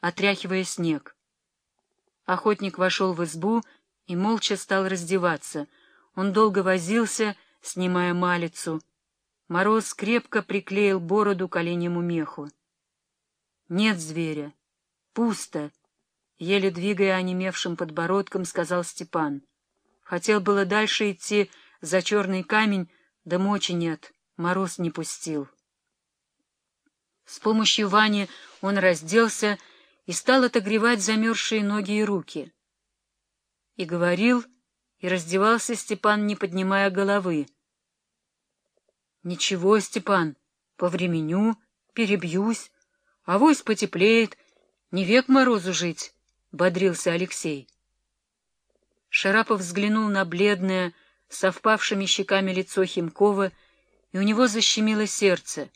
отряхивая снег. Охотник вошел в избу и молча стал раздеваться. Он долго возился, снимая малицу. Мороз крепко приклеил бороду к оленему меху. Нет зверя. Пусто. Еле двигая онемевшим подбородком, сказал Степан. Хотел было дальше идти за черный камень, да мочи нет, мороз не пустил. С помощью Вани он разделся и стал отогревать замерзшие ноги и руки. И говорил, и раздевался Степан, не поднимая головы. — Ничего, Степан, повременю, перебьюсь, авось потеплеет, не век морозу жить, — бодрился Алексей. Шарапов взглянул на бледное, совпавшими щеками лицо Химкова, и у него защемило сердце.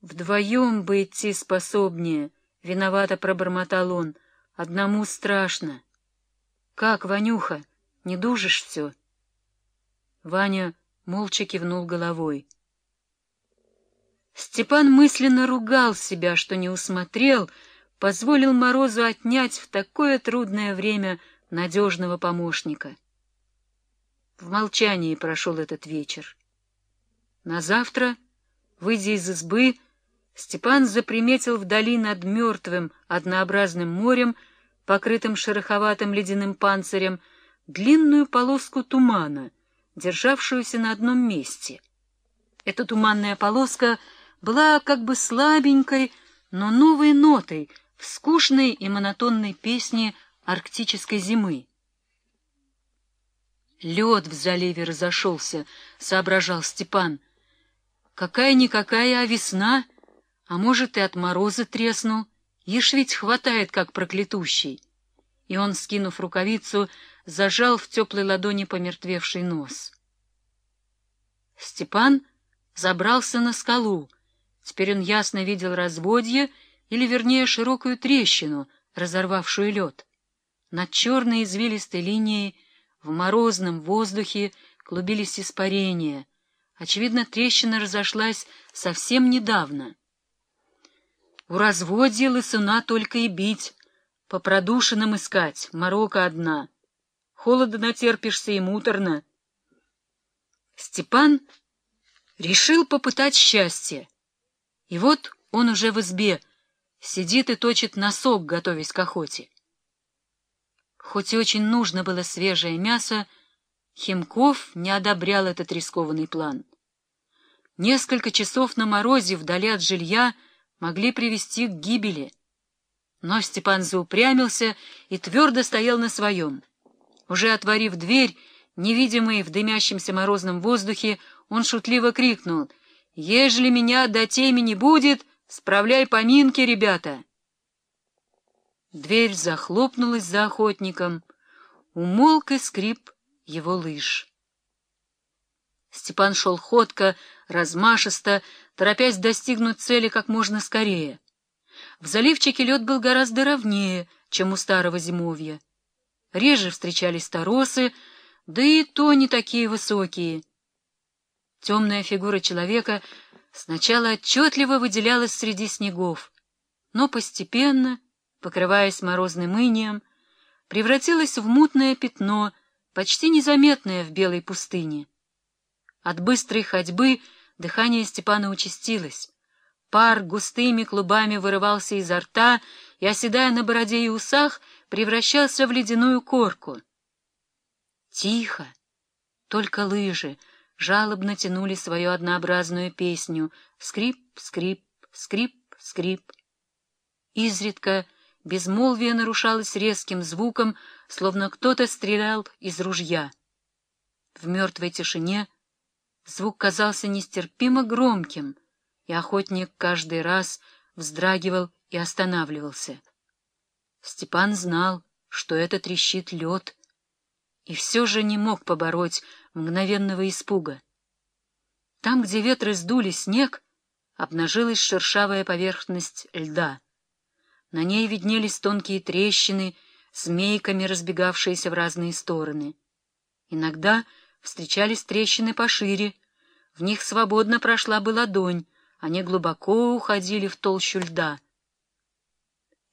Вдвоем бы идти способнее, — виновато пробормотал он, — одному страшно. — Как, Ванюха, не дужишь все? Ваня молча кивнул головой. Степан мысленно ругал себя, что не усмотрел, позволил Морозу отнять в такое трудное время надежного помощника. В молчании прошел этот вечер. На завтра, выйдя из избы, Степан заприметил вдали над мертвым однообразным морем, покрытым шероховатым ледяным панцирем, длинную полоску тумана, державшуюся на одном месте. Эта туманная полоска была как бы слабенькой, но новой нотой в скучной и монотонной песне арктической зимы. Лед в заливе разошелся, — соображал Степан. Какая-никакая, а весна, а может, и от мороза треснул. Ишь ведь хватает, как проклятущий. И он, скинув рукавицу, зажал в теплой ладони помертвевший нос. Степан забрался на скалу. Теперь он ясно видел разводье, или, вернее, широкую трещину, разорвавшую лед. Над черной извилистой линией в морозном воздухе клубились испарения. Очевидно, трещина разошлась совсем недавно. У разводья лысуна только и бить, по продушинам искать, морока одна. Холода натерпишься и муторно. Степан решил попытать счастье. И вот он уже в избе, сидит и точит носок, готовясь к охоте. Хоть и очень нужно было свежее мясо, Химков не одобрял этот рискованный план. Несколько часов на морозе вдали от жилья могли привести к гибели. Но Степан заупрямился и твердо стоял на своем. Уже отворив дверь, невидимый в дымящемся морозном воздухе, он шутливо крикнул «Ежели меня до темени будет, справляй поминки, ребята!» Дверь захлопнулась за охотником. Умолк и скрип его лыж. Степан шел ходко, размашисто, торопясь достигнуть цели как можно скорее. В заливчике лед был гораздо ровнее, чем у старого зимовья. Реже встречались торосы, да и то не такие высокие. Темная фигура человека сначала отчетливо выделялась среди снегов, но постепенно покрываясь морозным инием, превратилась в мутное пятно, почти незаметное в белой пустыне. От быстрой ходьбы дыхание Степана участилось. Пар густыми клубами вырывался изо рта и, оседая на бороде и усах, превращался в ледяную корку. Тихо, только лыжи жалобно тянули свою однообразную песню «Скрип, скрип, скрип, скрип». Изредка Безмолвие нарушалось резким звуком, словно кто-то стрелял из ружья. В мертвой тишине звук казался нестерпимо громким, и охотник каждый раз вздрагивал и останавливался. Степан знал, что это трещит лед, и все же не мог побороть мгновенного испуга. Там, где ветры сдули снег, обнажилась шершавая поверхность льда — на ней виднелись тонкие трещины, змейками разбегавшиеся в разные стороны. Иногда встречались трещины пошире, в них свободно прошла бы ладонь, они глубоко уходили в толщу льда.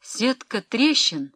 Сетка трещин